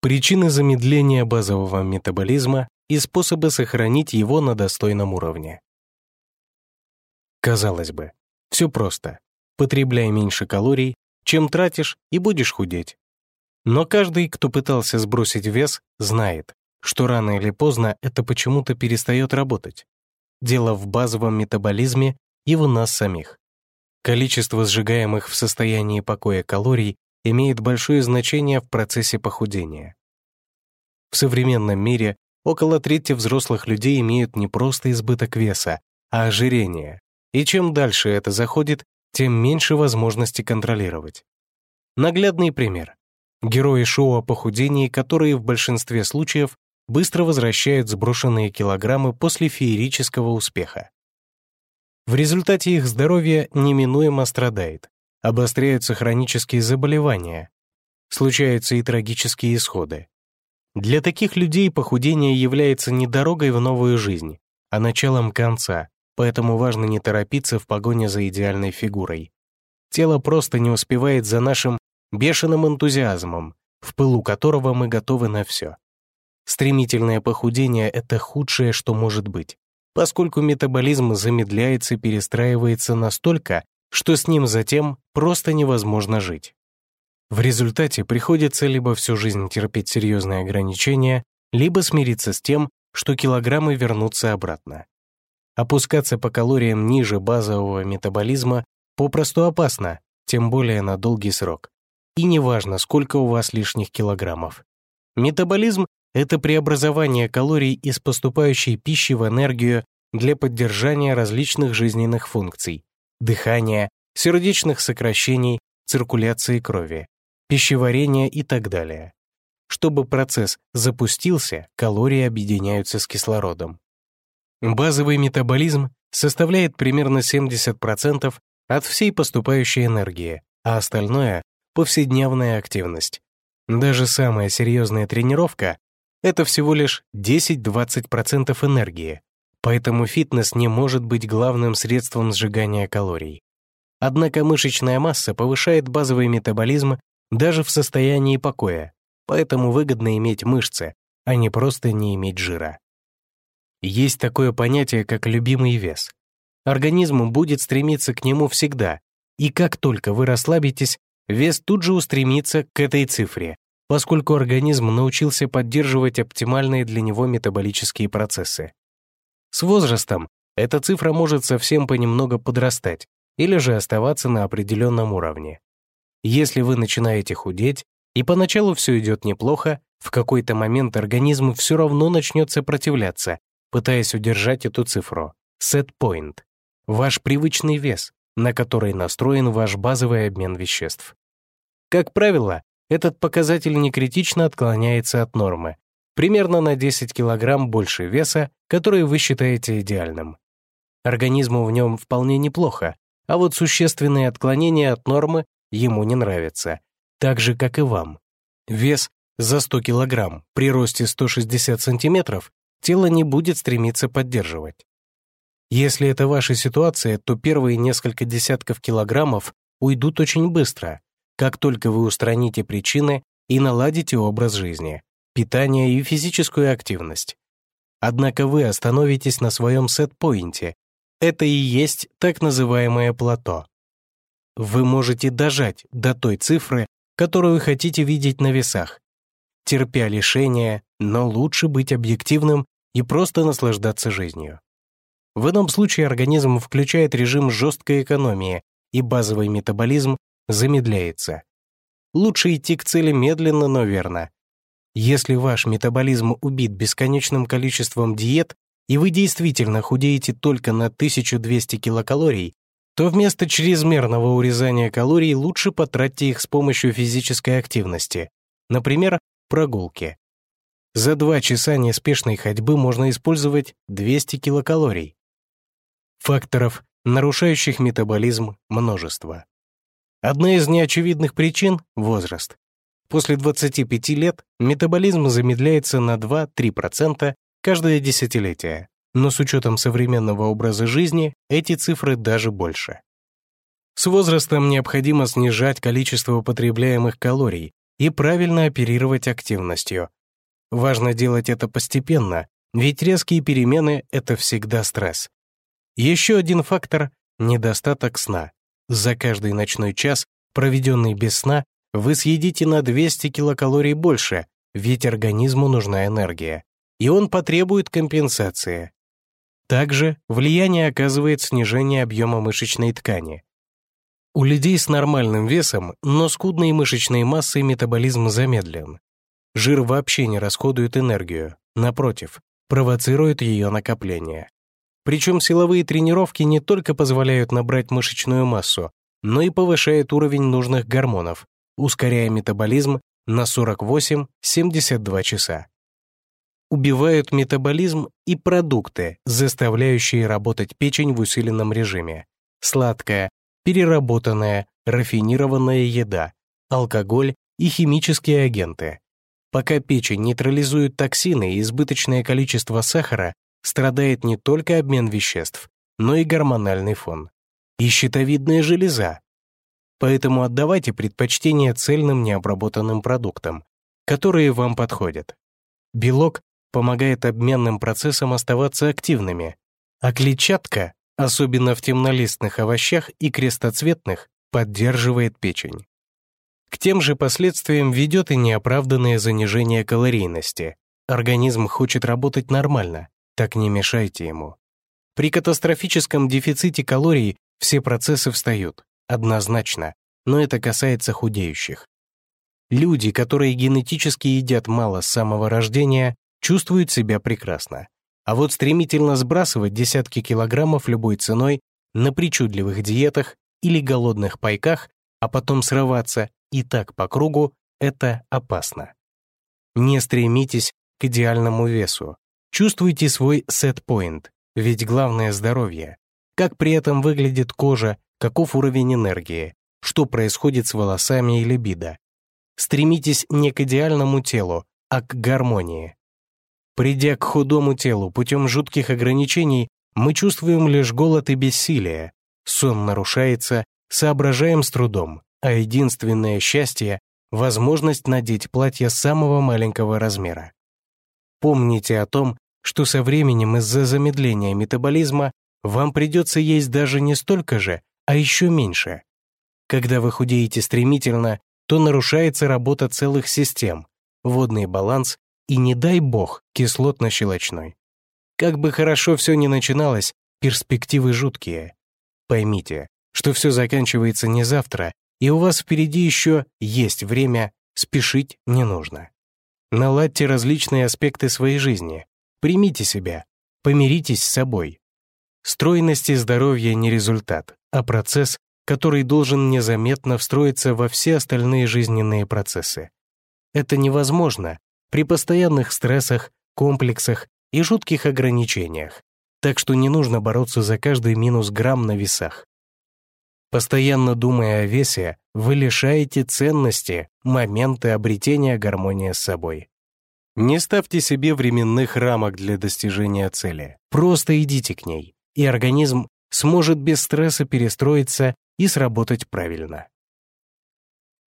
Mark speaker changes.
Speaker 1: причины замедления базового метаболизма и способы сохранить его на достойном уровне. Казалось бы, все просто. Потребляй меньше калорий, чем тратишь, и будешь худеть. Но каждый, кто пытался сбросить вес, знает, что рано или поздно это почему-то перестает работать. Дело в базовом метаболизме и в нас самих. Количество сжигаемых в состоянии покоя калорий имеет большое значение в процессе похудения. В современном мире около трети взрослых людей имеют не просто избыток веса, а ожирение. И чем дальше это заходит, тем меньше возможности контролировать. Наглядный пример. Герои шоу о похудении, которые в большинстве случаев быстро возвращают сброшенные килограммы после феерического успеха. В результате их здоровье неминуемо страдает, обостряются хронические заболевания, случаются и трагические исходы. Для таких людей похудение является не дорогой в новую жизнь, а началом конца, поэтому важно не торопиться в погоне за идеальной фигурой. Тело просто не успевает за нашим бешеным энтузиазмом, в пылу которого мы готовы на все. Стремительное похудение — это худшее, что может быть, поскольку метаболизм замедляется и перестраивается настолько, что с ним затем просто невозможно жить. В результате приходится либо всю жизнь терпеть серьезные ограничения, либо смириться с тем, что килограммы вернутся обратно. Опускаться по калориям ниже базового метаболизма попросту опасно, тем более на долгий срок. И неважно, сколько у вас лишних килограммов. Метаболизм — это преобразование калорий из поступающей пищи в энергию для поддержания различных жизненных функций — дыхания, сердечных сокращений, циркуляции крови, пищеварения и так далее. Чтобы процесс запустился, калории объединяются с кислородом. Базовый метаболизм составляет примерно 70% от всей поступающей энергии, а остальное — повседневная активность. Даже самая серьезная тренировка — это всего лишь 10-20% энергии, поэтому фитнес не может быть главным средством сжигания калорий. Однако мышечная масса повышает базовый метаболизм даже в состоянии покоя, поэтому выгодно иметь мышцы, а не просто не иметь жира. Есть такое понятие, как любимый вес. Организм будет стремиться к нему всегда, и как только вы расслабитесь, вес тут же устремится к этой цифре, поскольку организм научился поддерживать оптимальные для него метаболические процессы. С возрастом эта цифра может совсем понемногу подрастать или же оставаться на определенном уровне. Если вы начинаете худеть, и поначалу все идет неплохо, в какой-то момент организм все равно начнет сопротивляться, пытаясь удержать эту цифру. Set point — ваш привычный вес, на который настроен ваш базовый обмен веществ. Как правило, этот показатель не критично отклоняется от нормы, примерно на 10 кг больше веса, который вы считаете идеальным. Организму в нем вполне неплохо, а вот существенные отклонения от нормы ему не нравятся, так же, как и вам. Вес за 100 кг при росте 160 см тело не будет стремиться поддерживать. Если это ваша ситуация, то первые несколько десятков килограммов уйдут очень быстро, как только вы устраните причины и наладите образ жизни, питание и физическую активность. Однако вы остановитесь на своем сет-поинте. Это и есть так называемое плато. Вы можете дожать до той цифры, которую хотите видеть на весах, терпя лишения, но лучше быть объективным и просто наслаждаться жизнью. В этом случае организм включает режим жесткой экономии, и базовый метаболизм замедляется. Лучше идти к цели медленно, но верно. Если ваш метаболизм убит бесконечным количеством диет, и вы действительно худеете только на 1200 килокалорий, то вместо чрезмерного урезания калорий лучше потратьте их с помощью физической активности, например, прогулки. За два часа неспешной ходьбы можно использовать 200 килокалорий. Факторов, нарушающих метаболизм, множество. Одна из неочевидных причин — возраст. После 25 лет метаболизм замедляется на 2-3% каждое десятилетие, но с учетом современного образа жизни эти цифры даже больше. С возрастом необходимо снижать количество потребляемых калорий и правильно оперировать активностью. Важно делать это постепенно, ведь резкие перемены — это всегда стресс. Еще один фактор — недостаток сна. За каждый ночной час, проведенный без сна, вы съедите на 200 килокалорий больше, ведь организму нужна энергия, и он потребует компенсации. Также влияние оказывает снижение объема мышечной ткани. У людей с нормальным весом, но скудной мышечной массой метаболизм замедлен. Жир вообще не расходует энергию, напротив, провоцирует ее накопление. Причем силовые тренировки не только позволяют набрать мышечную массу, но и повышают уровень нужных гормонов, ускоряя метаболизм на 48-72 часа. Убивают метаболизм и продукты, заставляющие работать печень в усиленном режиме. Сладкая, переработанная, рафинированная еда, алкоголь и химические агенты. Пока печень нейтрализует токсины и избыточное количество сахара, страдает не только обмен веществ, но и гормональный фон. И щитовидная железа, Поэтому отдавайте предпочтение цельным необработанным продуктам, которые вам подходят. Белок помогает обменным процессам оставаться активными, а клетчатка, особенно в темнолистных овощах и крестоцветных, поддерживает печень. К тем же последствиям ведет и неоправданное занижение калорийности. Организм хочет работать нормально, так не мешайте ему. При катастрофическом дефиците калорий все процессы встают, Однозначно, но это касается худеющих. Люди, которые генетически едят мало с самого рождения, чувствуют себя прекрасно. А вот стремительно сбрасывать десятки килограммов любой ценой на причудливых диетах или голодных пайках, а потом срываться и так по кругу, это опасно. Не стремитесь к идеальному весу. Чувствуйте свой set-point, ведь главное — здоровье. Как при этом выглядит кожа каков уровень энергии, что происходит с волосами и либидо. Стремитесь не к идеальному телу, а к гармонии. Придя к худому телу путем жутких ограничений, мы чувствуем лишь голод и бессилие. Сон нарушается, соображаем с трудом, а единственное счастье — возможность надеть платье самого маленького размера. Помните о том, что со временем из-за замедления метаболизма вам придется есть даже не столько же, а еще меньше. Когда вы худеете стремительно, то нарушается работа целых систем, водный баланс и, не дай бог, кислотно-щелочной. Как бы хорошо все ни начиналось, перспективы жуткие. Поймите, что все заканчивается не завтра, и у вас впереди еще есть время, спешить не нужно. Наладьте различные аспекты своей жизни, примите себя, помиритесь с собой. Стройность и здоровье не результат, а процесс, который должен незаметно встроиться во все остальные жизненные процессы. Это невозможно при постоянных стрессах, комплексах и жутких ограничениях, так что не нужно бороться за каждый минус грамм на весах. Постоянно думая о весе, вы лишаете ценности моменты обретения гармонии с собой. Не ставьте себе временных рамок для достижения цели. Просто идите к ней, и организм сможет без стресса перестроиться и сработать правильно.